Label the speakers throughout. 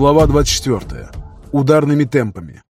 Speaker 1: Глава 24. Ударными темпами.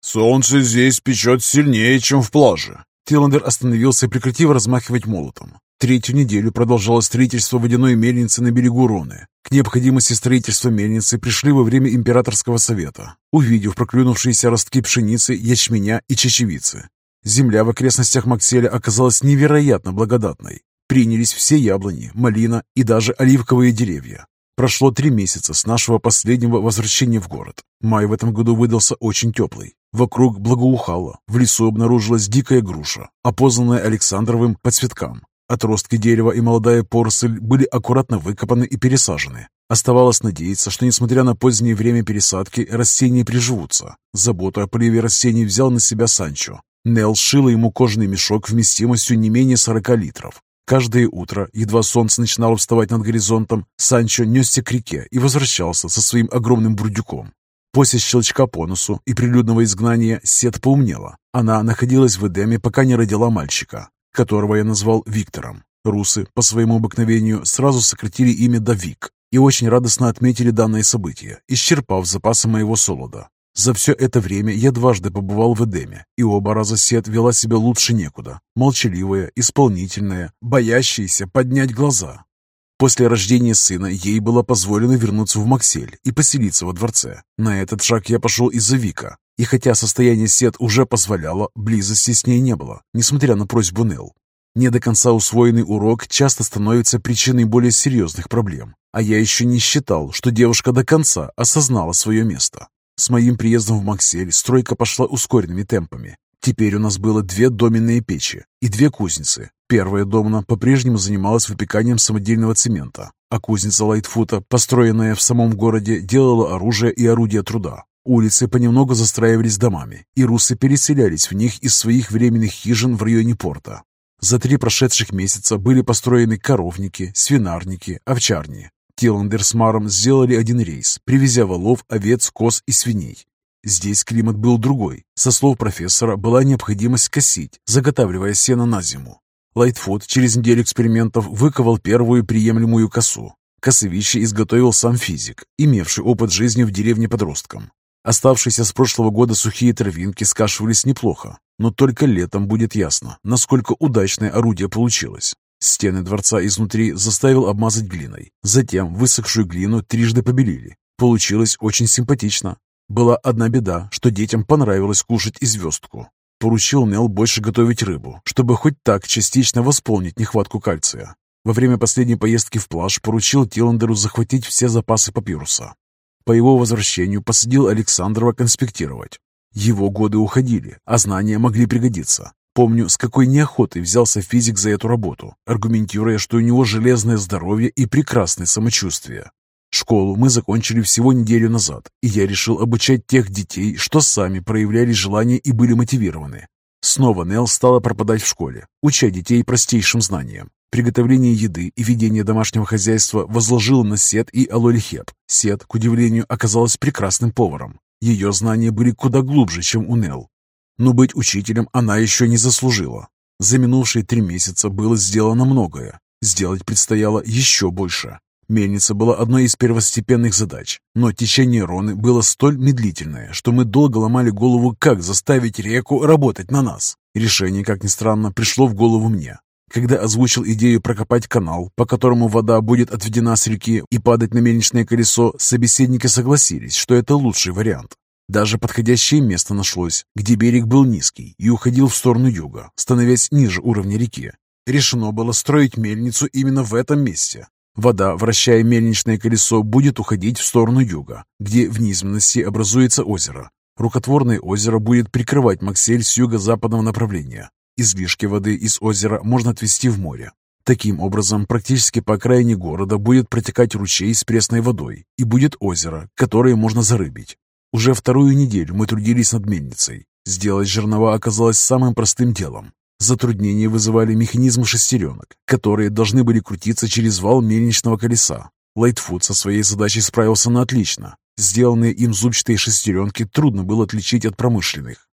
Speaker 2: «Солнце здесь печет сильнее, чем в плаже».
Speaker 1: Тиландер остановился, прекратив размахивать молотом. Третью неделю продолжалось строительство водяной мельницы на берегу Роны. К необходимости строительства мельницы пришли во время императорского совета, увидев проклюнувшиеся ростки пшеницы, ячменя и чечевицы. Земля в окрестностях Макселя оказалась невероятно благодатной. Принялись все яблони, малина и даже оливковые деревья. Прошло три месяца с нашего последнего возвращения в город. Май в этом году выдался очень теплый. Вокруг благоухало, в лесу обнаружилась дикая груша, опознанная Александровым по цветкам. Отростки дерева и молодая поросль были аккуратно выкопаны и пересажены. Оставалось надеяться, что, несмотря на позднее время пересадки, растения приживутся. Заботу о поливе растений взял на себя Санчо. Нел сшила ему кожаный мешок вместимостью не менее 40 литров. Каждое утро, едва солнце начинало вставать над горизонтом, Санчо несся к реке и возвращался со своим огромным бурдюком. После щелчка по носу и прилюдного изгнания Сет поумнела. Она находилась в Эдеме, пока не родила мальчика, которого я назвал Виктором. Русы, по своему обыкновению, сразу сократили имя до Вик и очень радостно отметили данное событие, исчерпав запасы моего солода. За все это время я дважды побывал в Эдеме, и оба раза Сет вела себя лучше некуда. Молчаливая, исполнительная, боящаяся поднять глаза. После рождения сына ей было позволено вернуться в Максель и поселиться во дворце. На этот шаг я пошел из-за Вика. И хотя состояние Сет уже позволяло, близости с ней не было, несмотря на просьбу Нел. Не до конца усвоенный урок часто становится причиной более серьезных проблем. А я еще не считал, что девушка до конца осознала свое место. С моим приездом в Максель стройка пошла ускоренными темпами. Теперь у нас было две доменные печи и две кузницы. Первая домна по-прежнему занималась выпеканием самодельного цемента, а кузница Лайтфута, построенная в самом городе, делала оружие и орудия труда. Улицы понемногу застраивались домами, и русы переселялись в них из своих временных хижин в районе порта. За три прошедших месяца были построены коровники, свинарники, овчарни, Тиландер с Маром сделали один рейс, привезя волов, овец, коз и свиней. Здесь климат был другой. Со слов профессора, была необходимость косить, заготавливая сено на зиму. Лайтфуд через неделю экспериментов выковал первую приемлемую косу. Косовище изготовил сам физик, имевший опыт жизни в деревне подростком. Оставшиеся с прошлого года сухие травинки скашивались неплохо, но только летом будет ясно, насколько удачное орудие получилось. Стены дворца изнутри заставил обмазать глиной. Затем высохшую глину трижды побелили. Получилось очень симпатично. Была одна беда, что детям понравилось кушать и звездку. Поручил Нел больше готовить рыбу, чтобы хоть так частично восполнить нехватку кальция. Во время последней поездки в плаж поручил Тиландеру захватить все запасы папируса. По его возвращению посадил Александрова конспектировать. Его годы уходили, а знания могли пригодиться. Помню, с какой неохотой взялся физик за эту работу, аргументируя, что у него железное здоровье и прекрасное самочувствие. Школу мы закончили всего неделю назад, и я решил обучать тех детей, что сами проявляли желание и были мотивированы. Снова Нелл стала пропадать в школе, уча детей простейшим знаниям. Приготовление еды и ведение домашнего хозяйства возложил на Сет и Алолихеп. Сет, к удивлению, оказалась прекрасным поваром. Ее знания были куда глубже, чем у Нелл, но быть учителем она еще не заслужила. За минувшие три месяца было сделано многое. Сделать предстояло еще больше. Мельница была одной из первостепенных задач, но течение Роны было столь медлительное, что мы долго ломали голову, как заставить реку работать на нас. Решение, как ни странно, пришло в голову мне. Когда озвучил идею прокопать канал, по которому вода будет отведена с реки и падать на мельничное колесо, собеседники согласились, что это лучший вариант. Даже подходящее место нашлось, где берег был низкий и уходил в сторону юга, становясь ниже уровня реки. Решено было строить мельницу именно в этом месте. Вода, вращая мельничное колесо, будет уходить в сторону юга, где в низменности образуется озеро. Рукотворное озеро будет прикрывать Максель с юго-западного направления. Излишки воды из озера можно отвести в море. Таким образом, практически по окраине города будет протекать ручей с пресной водой, и будет озеро, которое можно зарыбить. Уже вторую неделю мы трудились над мельницей. Сделать жернова оказалось самым простым делом. Затруднения вызывали механизмы шестеренок, которые должны были крутиться через вал мельничного колеса. Лайтфуд со своей задачей справился на отлично. Сделанные им зубчатые шестеренки трудно было отличить от промышленных.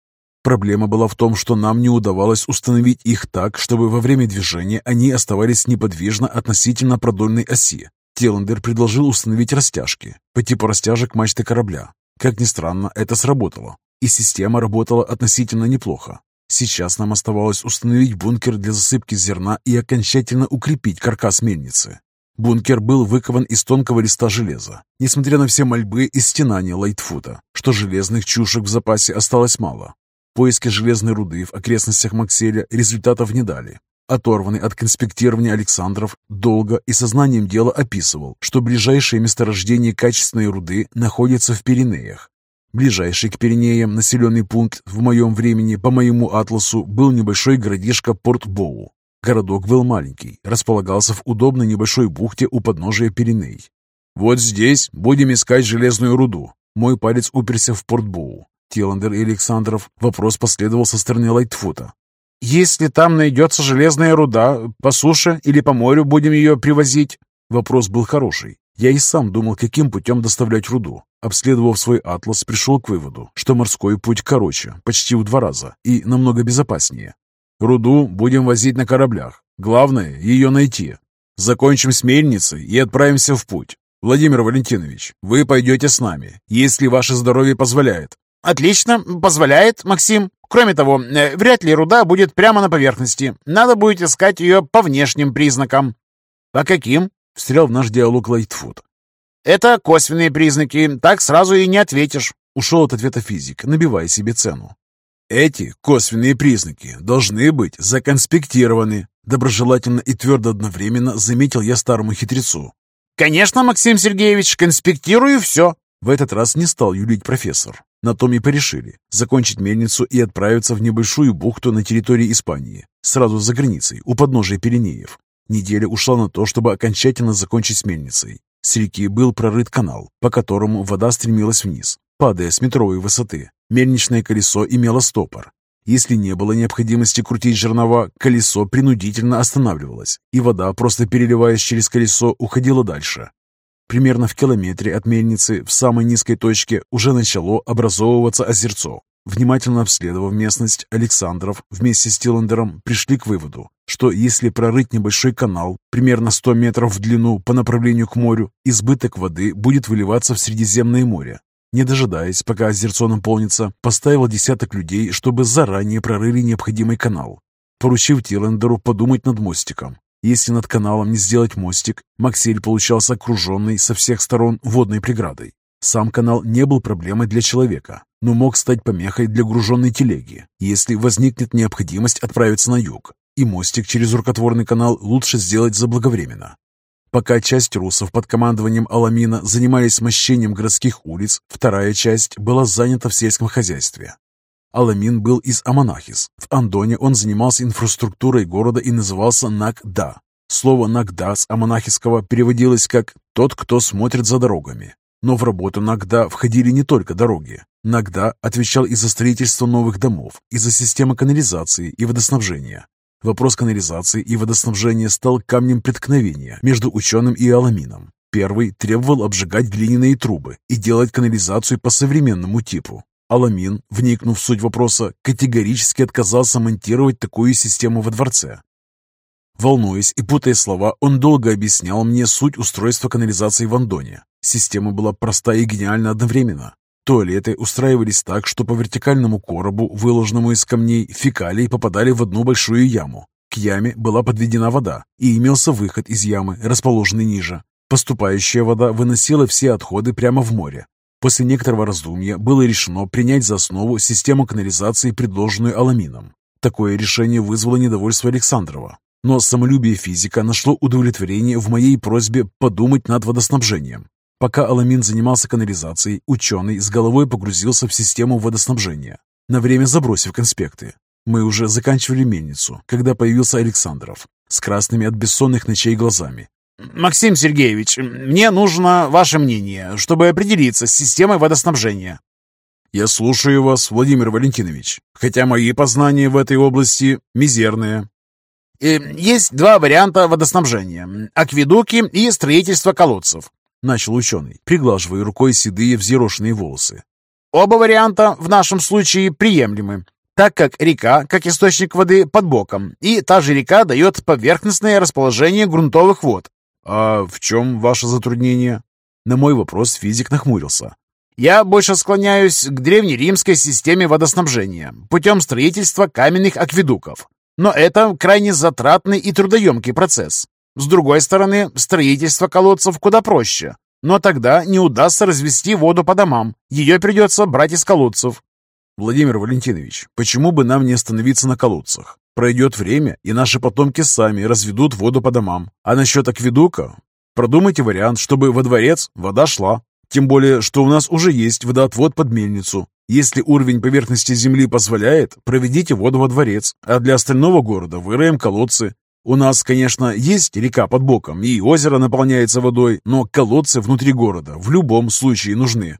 Speaker 1: Проблема была в том, что нам не удавалось установить их так, чтобы во время движения они оставались неподвижно относительно продольной оси. Теландер предложил установить растяжки по типу растяжек мачты корабля. Как ни странно, это сработало, и система работала относительно неплохо. Сейчас нам оставалось установить бункер для засыпки зерна и окончательно укрепить каркас мельницы. Бункер был выкован из тонкого листа железа. Несмотря на все мольбы и стенания Лайтфута, что железных чушек в запасе осталось мало. Поиски железной руды в окрестностях Макселя результатов не дали. Оторванный от конспектирования Александров долго и сознанием дела описывал, что ближайшее месторождение качественной руды находится в Пиренеях. Ближайший к Пиренеям населенный пункт в моем времени по моему атласу был небольшой городишко Порт-Боу. Городок был маленький, располагался в удобной небольшой бухте у подножия Пиреней. «Вот здесь будем искать железную руду». Мой палец уперся в Порт-Боу. Тиландер и Александров вопрос последовал со стороны Лайтфута. «Если там найдется железная руда, по суше или по морю будем ее привозить?» Вопрос был хороший. Я и сам думал, каким путем доставлять руду. Обследовав свой атлас, пришел к выводу, что морской путь короче, почти в два раза, и намного безопаснее. Руду будем возить на кораблях. Главное – ее найти. Закончим с мельницей и отправимся в путь. Владимир Валентинович, вы пойдете с нами, если ваше здоровье позволяет.
Speaker 3: Отлично, позволяет, Максим. Кроме того, э, вряд ли руда будет прямо на поверхности. Надо будет искать ее по внешним признакам.
Speaker 1: По каким? Встрял в наш диалог Лайтфуд.
Speaker 3: Это косвенные признаки, так сразу и не ответишь.
Speaker 1: Ушел от ответа физик, набивая себе цену. Эти косвенные признаки должны быть законспектированы. Доброжелательно и твердо одновременно заметил я старому хитрецу.
Speaker 3: «Конечно, Максим Сергеевич, конспектирую все!»
Speaker 1: В этот раз не стал юлить профессор. На том и порешили. Закончить мельницу и отправиться в небольшую бухту на территории Испании. Сразу за границей, у подножия Пиренеев. Неделя ушла на то, чтобы окончательно закончить с мельницей. С реки был прорыт канал, по которому вода стремилась вниз, падая с метровой высоты. Мельничное колесо имело стопор. Если не было необходимости крутить жернова, колесо принудительно останавливалось, и вода, просто переливаясь через колесо, уходила дальше. Примерно в километре от мельницы, в самой низкой точке, уже начало образовываться озерцо. Внимательно обследовав местность, Александров вместе с Тиландером пришли к выводу, что если прорыть небольшой канал, примерно 100 метров в длину по направлению к морю, избыток воды будет выливаться в Средиземное море. Не дожидаясь, пока озерцо наполнится, поставил десяток людей, чтобы заранее прорыли необходимый канал, поручив Тиландеру подумать над мостиком. Если над каналом не сделать мостик, Максель получался окруженный со всех сторон водной преградой. Сам канал не был проблемой для человека, но мог стать помехой для груженной телеги, если возникнет необходимость отправиться на юг, и мостик через рукотворный канал лучше сделать заблаговременно. Пока часть русов под командованием Аламина занимались мощением городских улиц, вторая часть была занята в сельском хозяйстве. Аламин был из Аманахис. В Андоне он занимался инфраструктурой города и назывался Нагда. Слово «Нагда» с аманахисского переводилось как «тот, кто смотрит за дорогами». Но в работу Нагда входили не только дороги. Нагда отвечал и за строительство новых домов, и за системы канализации и водоснабжения. Вопрос канализации и водоснабжения стал камнем преткновения между ученым и Аламином. Первый требовал обжигать глиняные трубы и делать канализацию по современному типу. Аламин, вникнув в суть вопроса, категорически отказался монтировать такую систему во дворце. Волнуясь и путая слова, он долго объяснял мне суть устройства канализации в Андоне. Система была проста и гениальна одновременно. Туалеты устраивались так, что по вертикальному коробу, выложенному из камней, фекалии попадали в одну большую яму. К яме была подведена вода, и имелся выход из ямы, расположенный ниже. Поступающая вода выносила все отходы прямо в море. После некоторого раздумья было решено принять за основу систему канализации, предложенную Аламином. Такое решение вызвало недовольство Александрова. Но самолюбие физика нашло удовлетворение в моей просьбе подумать над водоснабжением. Пока Аламин занимался канализацией, ученый с головой погрузился в систему водоснабжения, на время забросив конспекты. Мы уже заканчивали мельницу, когда появился Александров с красными от бессонных ночей глазами.
Speaker 3: «Максим Сергеевич, мне нужно ваше мнение, чтобы определиться с системой водоснабжения».
Speaker 1: «Я слушаю вас, Владимир Валентинович, хотя мои познания в этой области мизерные».
Speaker 3: Э, «Есть два варианта водоснабжения – акведуки и строительство колодцев.
Speaker 1: — начал ученый, приглаживая рукой седые взъерошенные волосы.
Speaker 3: «Оба варианта в нашем случае приемлемы, так как река, как источник воды, под боком, и та же река дает поверхностное расположение грунтовых вод.
Speaker 1: А в чем ваше затруднение? На мой вопрос физик нахмурился.
Speaker 3: Я больше склоняюсь к древнеримской системе водоснабжения путем строительства каменных акведуков. Но это крайне затратный и трудоемкий процесс. С другой стороны, строительство колодцев куда проще. Но тогда не удастся развести воду по домам. Ее придется брать из колодцев.
Speaker 1: Владимир Валентинович, почему бы нам не остановиться на колодцах? Пройдет время, и наши потомки сами разведут воду по домам. А насчет акведука? Продумайте вариант, чтобы во дворец вода шла. Тем более, что у нас уже есть водоотвод под мельницу. Если уровень поверхности земли позволяет, проведите воду во дворец, а для остального города выроем колодцы. У нас, конечно, есть река под боком, и озеро наполняется водой, но колодцы внутри города в любом случае нужны.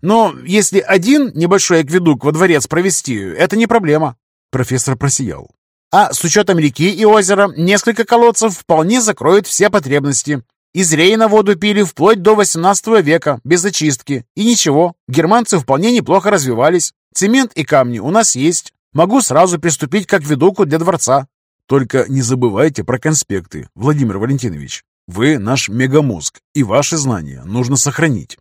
Speaker 3: Но если один небольшой акведук во дворец провести, это не проблема. Профессор просиял. А с учетом реки и озера, несколько колодцев вполне закроют все потребности. Из Рейна воду пили вплоть до 18 века, без очистки. И ничего, германцы вполне неплохо развивались. Цемент и камни у нас есть. Могу сразу приступить к акведуку для дворца.
Speaker 1: Только не забывайте про конспекты, Владимир Валентинович. Вы наш мегамозг, и ваши знания нужно сохранить.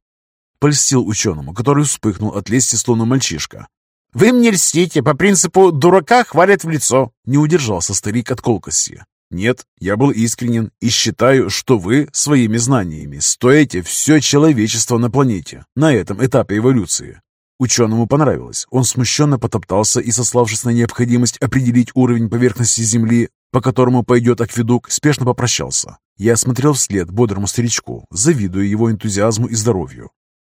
Speaker 1: Польстил ученому, который вспыхнул от лести, словно мальчишка.
Speaker 3: «Вы мне льстите, по принципу «дурака хвалят в лицо», —
Speaker 1: не удержался старик от колкости. Нет, я был искренен и считаю, что вы своими знаниями стоите все человечество на планете на этом этапе эволюции. Ученому понравилось. Он смущенно потоптался и, сославшись на необходимость определить уровень поверхности Земли, по которому пойдет акведук, спешно попрощался. Я смотрел вслед бодрому старичку, завидуя его энтузиазму и здоровью.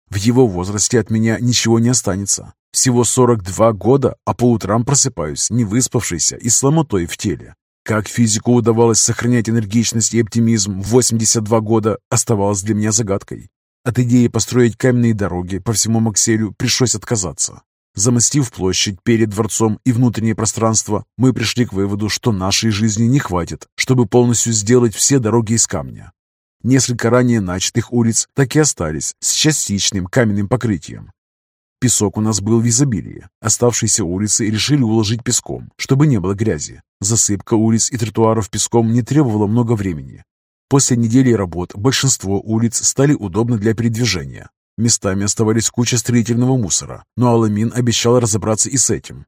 Speaker 1: В его возрасте от меня ничего не останется. Всего 42 года, а по утрам просыпаюсь, не выспавшийся и с ломотой в теле. Как физику удавалось сохранять энергичность и оптимизм в 82 года, оставалось для меня загадкой. От идеи построить каменные дороги по всему Макселю пришлось отказаться. Замостив площадь перед дворцом и внутреннее пространство, мы пришли к выводу, что нашей жизни не хватит, чтобы полностью сделать все дороги из камня. Несколько ранее начатых улиц так и остались с частичным каменным покрытием, Песок у нас был в изобилии. Оставшиеся улицы решили уложить песком, чтобы не было грязи. Засыпка улиц и тротуаров песком не требовала много времени. После недели работ большинство улиц стали удобны для передвижения. Местами оставались куча строительного мусора, но Аламин обещал разобраться и с этим.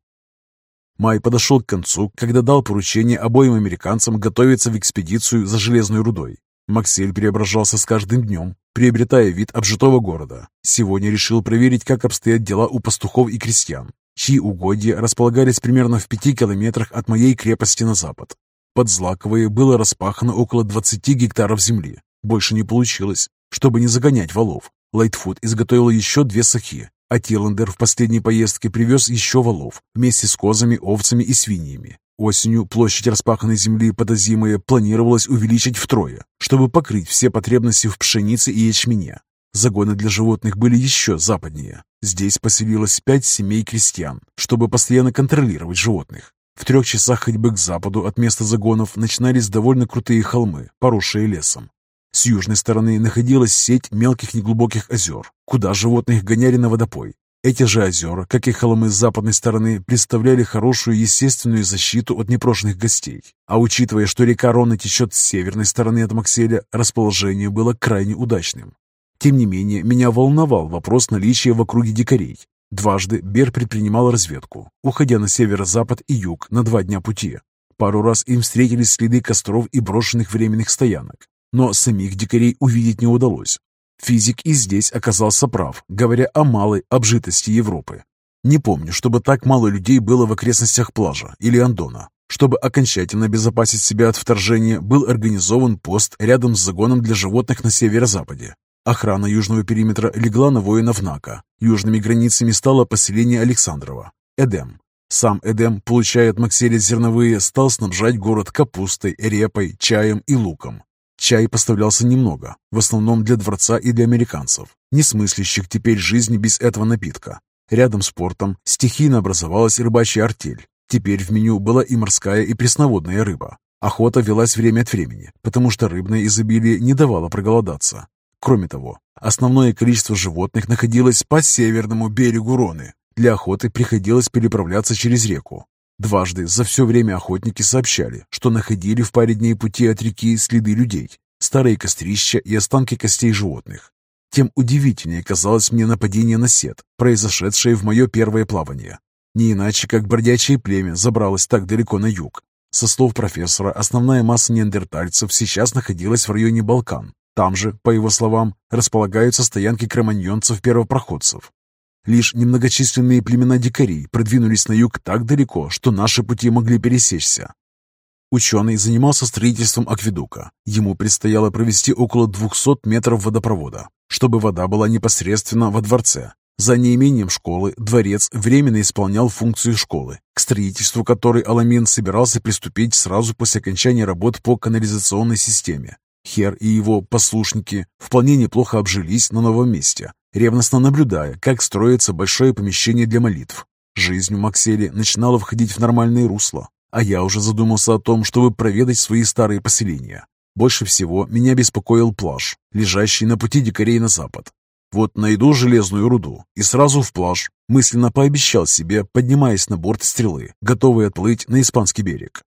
Speaker 1: Май подошел к концу, когда дал поручение обоим американцам готовиться в экспедицию за железной рудой. Максель преображался с каждым днем, приобретая вид обжитого города. Сегодня решил проверить, как обстоят дела у пастухов и крестьян, чьи угодья располагались примерно в пяти километрах от моей крепости на запад. Под Злаковые было распахано около 20 гектаров земли. Больше не получилось. Чтобы не загонять валов, Лайтфуд изготовил еще две сахи, а Тиландер в последней поездке привез еще валов вместе с козами, овцами и свиньями. Осенью площадь распаханной земли под озимое планировалось увеличить втрое, чтобы покрыть все потребности в пшенице и ячмене. Загоны для животных были еще западнее. Здесь поселилось пять семей крестьян, чтобы постоянно контролировать животных. В трех часах ходьбы к западу от места загонов начинались довольно крутые холмы, поросшие лесом. С южной стороны находилась сеть мелких неглубоких озер, куда животных гоняли на водопой. Эти же озера, как и холмы с западной стороны, представляли хорошую естественную защиту от непрошенных гостей. А учитывая, что река Рона течет с северной стороны от Макселя, расположение было крайне удачным. Тем не менее, меня волновал вопрос наличия в округе дикарей. Дважды Бер предпринимал разведку, уходя на северо-запад и юг на два дня пути. Пару раз им встретились следы костров и брошенных временных стоянок. Но самих дикарей увидеть не удалось. Физик и здесь оказался прав, говоря о малой обжитости Европы. Не помню, чтобы так мало людей было в окрестностях плажа или Андона. Чтобы окончательно обезопасить себя от вторжения, был организован пост рядом с загоном для животных на северо-западе. Охрана южного периметра легла на воинов Нака. Южными границами стало поселение Александрова. Эдем. Сам Эдем, получая от Макселя зерновые, стал снабжать город капустой, репой, чаем и луком. Чай поставлялся немного, в основном для дворца и для американцев, не смыслящих теперь жизни без этого напитка. Рядом с портом стихийно образовалась рыбачья артель. Теперь в меню была и морская, и пресноводная рыба. Охота велась время от времени, потому что рыбное изобилие не давало проголодаться. Кроме того, основное количество животных находилось по северному берегу Роны. Для охоты приходилось переправляться через реку. Дважды за все время охотники сообщали, что находили в паре дней пути от реки следы людей. старые кострища и останки костей животных. Тем удивительнее казалось мне нападение на сет, произошедшее в мое первое плавание. Не иначе, как бродячее племя забралось так далеко на юг. Со слов профессора, основная масса неандертальцев сейчас находилась в районе Балкан. Там же, по его словам, располагаются стоянки кроманьонцев-первопроходцев. Лишь немногочисленные племена дикарей продвинулись на юг так далеко, что наши пути могли пересечься. Ученый занимался строительством акведука. Ему предстояло провести около 200 метров водопровода, чтобы вода была непосредственно во дворце. За неимением школы дворец временно исполнял функцию школы, к строительству которой Аламин собирался приступить сразу после окончания работ по канализационной системе. Хер и его послушники вполне неплохо обжились на новом месте, ревностно наблюдая, как строится большое помещение для молитв. Жизнь в Макселе начинала входить в нормальное русло, а я уже задумался о том, чтобы проведать свои старые поселения. Больше всего меня беспокоил плаж, лежащий на пути дикарей на запад. Вот найду железную руду и сразу в плаж. Мысленно пообещал себе, поднимаясь на борт стрелы, готовый отплыть на испанский берег.